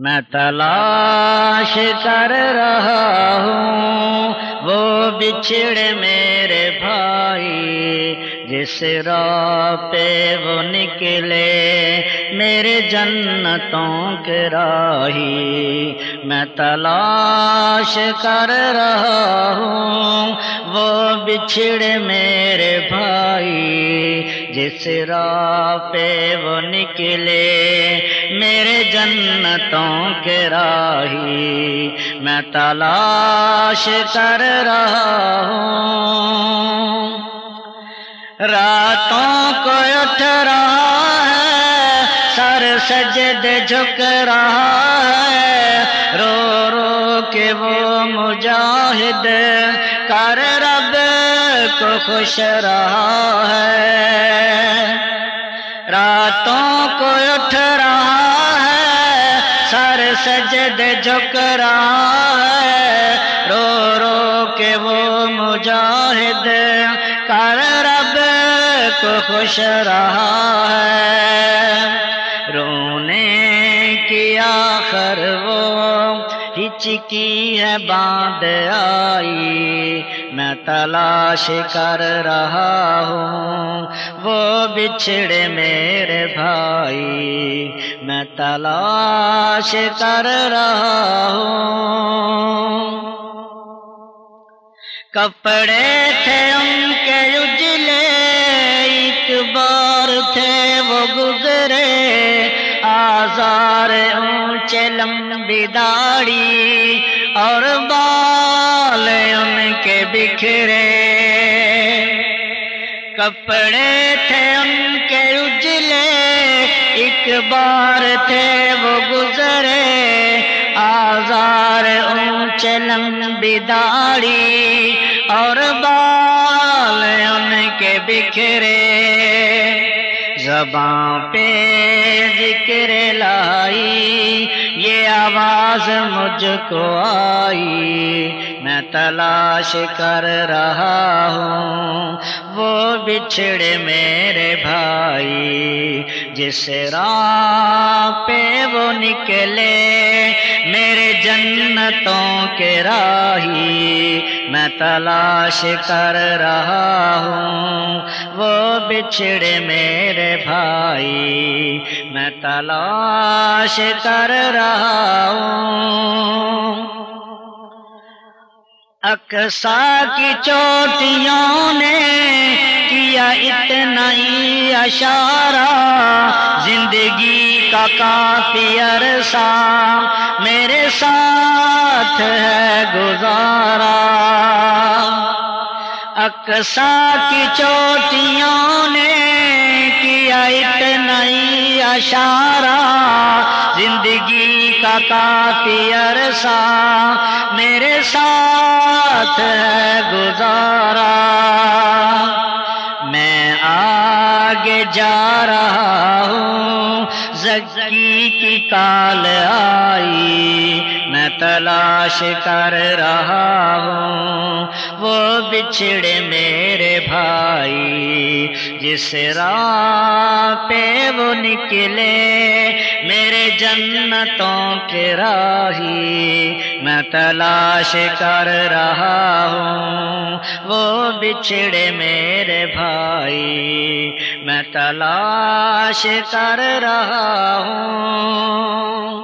میں تلاش کر رہا ہوں، وہ بچھڑ میرے بھائی، جس راہ پہ وہ نکلے میرے جنتوں کے راہی۔ میں تلاش کر رہا ہوں، وہ بچھڑ میرے بھائی، جس راہ پہ وہ نکلے میرے جنتوں کے راہی میں تلاش کر رہا ہوں۔ راتوں کو اٹھ رہا ہے، سر سجد جھک رہا ہے۔ رو رو کے وہ مجاہد کر رب کو خوش رہا ہے۔ راتوں کو اٹھ رہا سر سجد جھک رہا ہے رو رو کے وہ مجاہد کر رب کو خوش رہا ہے۔ رونے کی آخر وہ ہچکی ہے باندھ آئی میں تلاش کر رہا ہوں۔ وہ بچھڑے میرے بھائی، میں تلاش کر رہا ہوں۔ کپڑے تھے ان کے اجلے، ایک بار تھے وہ گزرے۔ آزار اونچے لمبی داڑھی اور بال ان کے بکھرے۔ کپڑے تھے ان کے اجلے، ایک بار تھے وہ گزرے۔ آزار اونچے لمبی داڑھی اور بال ان کے بکھرے۔ زباں پہ ذکر لائی، یہ آواز مجھ کو آئی۔ میں تلاش کر رہا ہوں۔ وہ بچھڑے میرے بھائی، جس راہ پہ وہ نکلے، میرے جنتوں کے راہی۔ میں تلاش کر رہا ہوں۔ وہ بچھڑے میرے بھائی، میں تلاش کر رہا ہوں۔ اکسا کی چوٹیوں نے کیا اتنا ہی اشارہ زندگی کا کافی عرصہ میرے ساتھ ہے گزارا۔ اکسا کی چوٹیوں نے کیا اتنا ہی اشارہ زندگی کا کافی عرصہ میرے ساتھ ہے گزارا۔ میں آگے جا رہا ہوں زکی کی کال آئی، میں تلاش کر رہا ہوں۔ وہ بچھڑے میرے بھائی، جس راہ پہ وہ نکلے، میرے جنتوں کے راہی۔ میں تلاش کر رہا ہوں، وہ بچھڑے میرے بھائی۔ تلاش کر رہا ہوں۔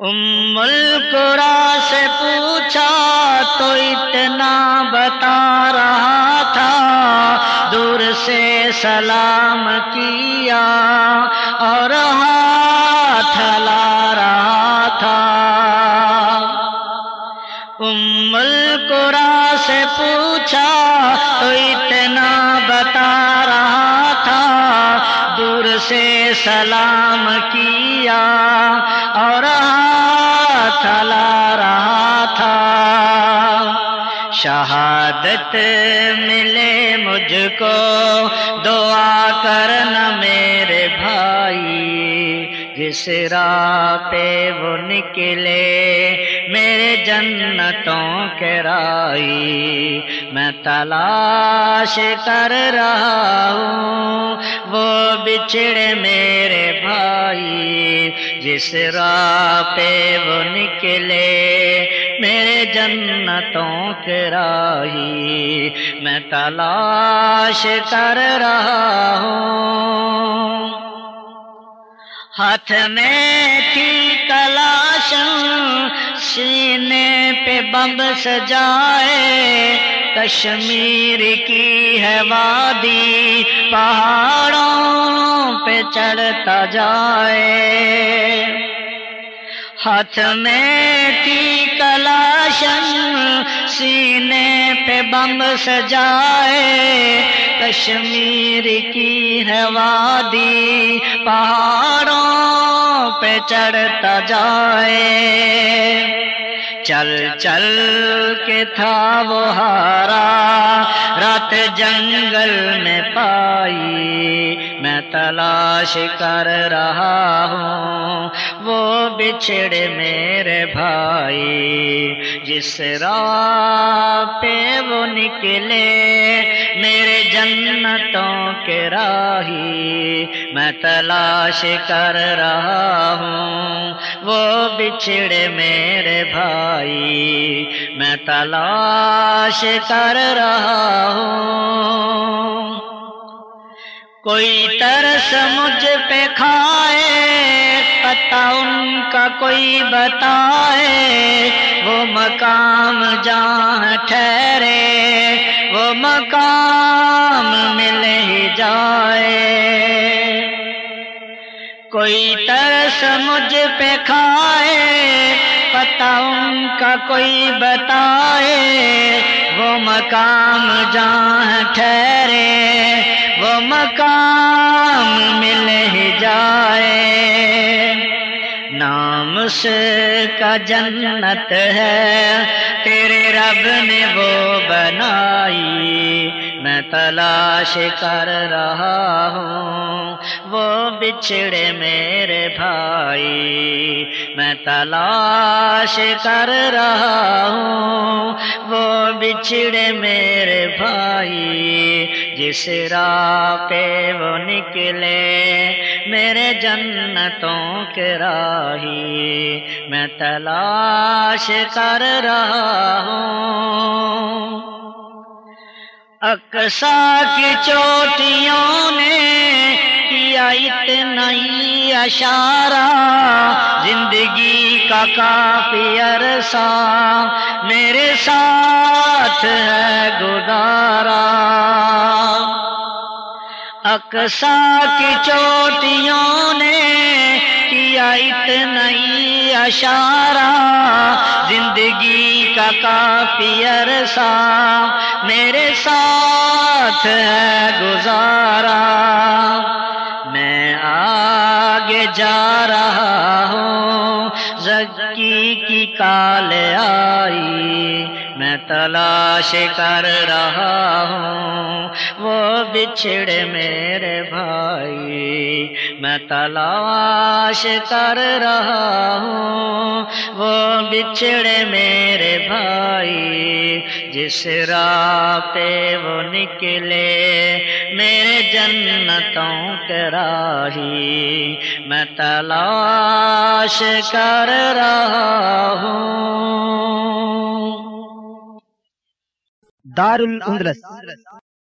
ام القرا سے پوچھا تو اتنا بتا رہا تھا۔ دور سے سلام کیا اور ہاتھ لا رہا تھا۔ ام القرا سے پوچھا تو اتنا بتا رہا سے سلام کیا اور ہاتھ لا رہا تھا۔ شہادت ملے مجھ کو، دعا کرنا میرے بھائی۔ جس راہ پہ وہ نکلے، میرے جنتوں کے رائی میں تلاش کر رہا ہوں، وہ بچھڑے میرے بھائی، جس راہ پہ وہ نکلے، میرے جنتوں کے راہی میں تلاش کر رہا ہوں۔ ہاتھ میں تھی کلاشن سینے پہ بمب سجائے، کشمیر کی ہے وادی، پہاڑوں پہ چڑھتا جائے۔ ہاتھ میں تھی کلاشن سینے پہ بم سجائے کشمیر کی ہے وادی پہاڑوں پہ چڑھتا جائے۔ چل چل کے تھا وہ ہارا۔ رات جنگل میں پائی میں تلاش کر رہا ہوں۔ وہ بچھڑے میرے بھائی۔ جس راہ پہ وہ نکلے میرے جنتوں کے راہی۔ میں تلاش کر رہا ہوں۔ وہ بچھڑے میرے بھائی۔ میں تلاش کر رہا ہوں۔ کوئی ترس مجھ پہ کھائے پتا ان کا کوئی بتائے۔ وہ مقام جہاں ٹھہرے، وہ مقام مل ہی جائے۔ کوئی ترس مجھ پہ کھائے پتا ان کا کوئی بتائے۔ وہ مقام جہاں ٹھہرے، وہ مقام مل ہی جائے۔ نام سے کا جنت ہے، تیرے رب نے وہ بنائی۔ میں تلاش کر رہا ہوں وہ بچھڑے میرے بھائی، میں تلاش کر رہا ہوں۔ وہ بچھڑے میرے بھائی، جس راہ پہ وہ نکلے میرے جنتوں کے راہی۔ میں تلاش کر رہا ہوں۔ اکسا کی چوٹیوں نے کیا اتنا ہی اشارہ، زندگی کا کافی عرصہ۔ میرے ساتھ ہے گزارا۔ اکسا کی چوٹیوں نے کیا اتنا ہی اشارہ۔ زندگی کا کافی عرصہ۔ میرے ساتھ ہے گزارا۔ میں آگے جا رہا ہوں۔ زکی کی کال آئی، میں تلاش کر رہا ہوں۔ وہ بچھڑے میرے بھائی، میں تلاش کر رہا ہوں۔ وہ بچھڑے میرے بھائی جس راہ پہ وہ نکلے، میرے جنتوں کے راہی میں تلاش کر رہا ہوں۔ دار الاندلس